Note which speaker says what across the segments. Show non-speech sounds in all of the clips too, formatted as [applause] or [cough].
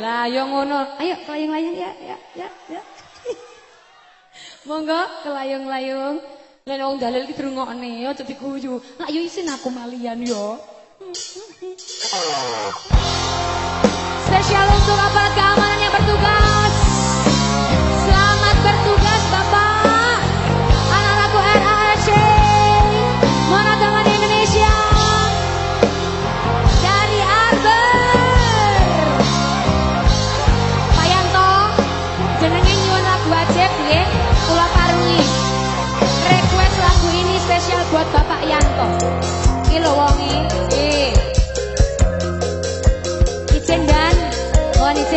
Speaker 1: Lah ya ngono, ayo kelayung-layung ya, ya, ya, ya. [laughs] Monggo kelayung-layung. Lah wong dalil ki drungokne, aja diguyu. Lah yo isin aku malian yo. [laughs] Spesial untuk apa kamu?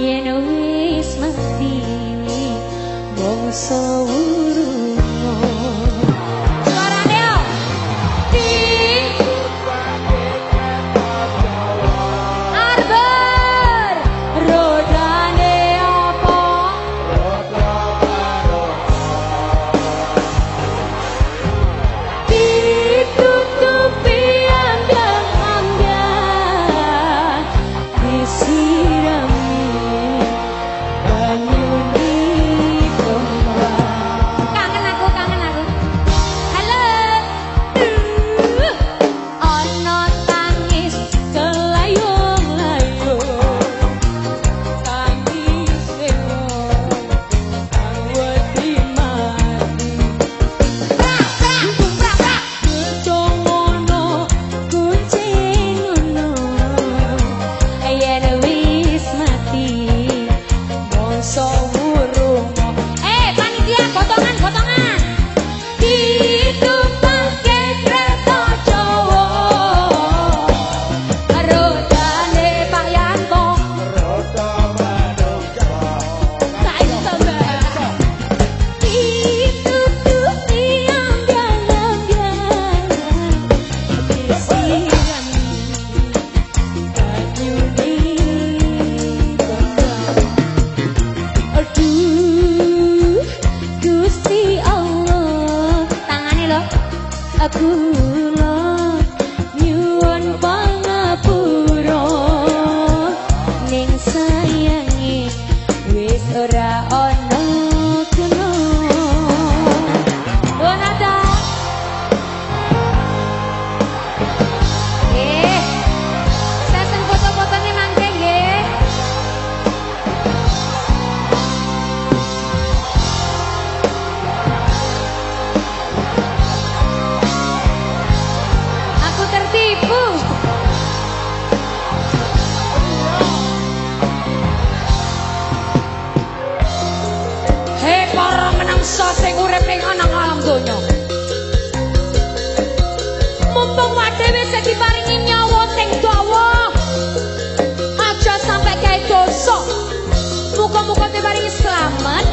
Speaker 1: ينوي اسمك ديمي بصوره urip ning ana alam donya mumpung wadhewe sing diparingi nyawa sing dawa aja sampe kae dosa muga-muga diparingi slamet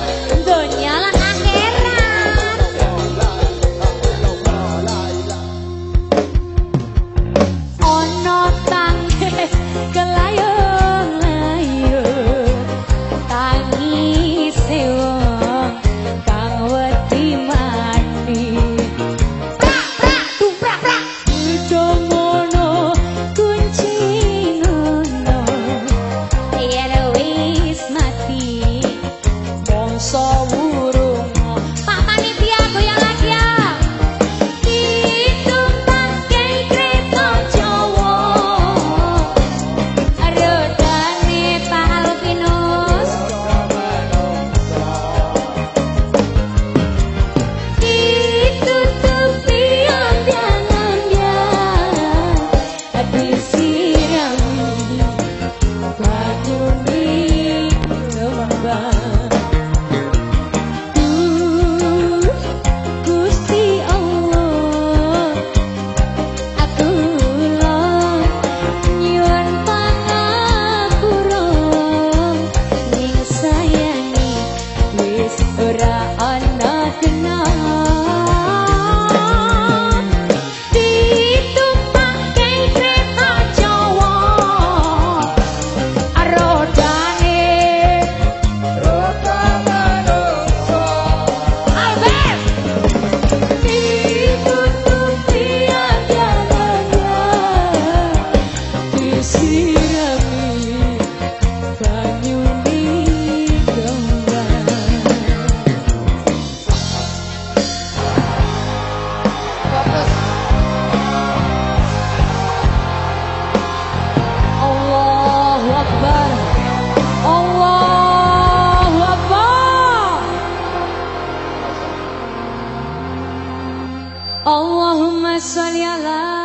Speaker 1: soli alla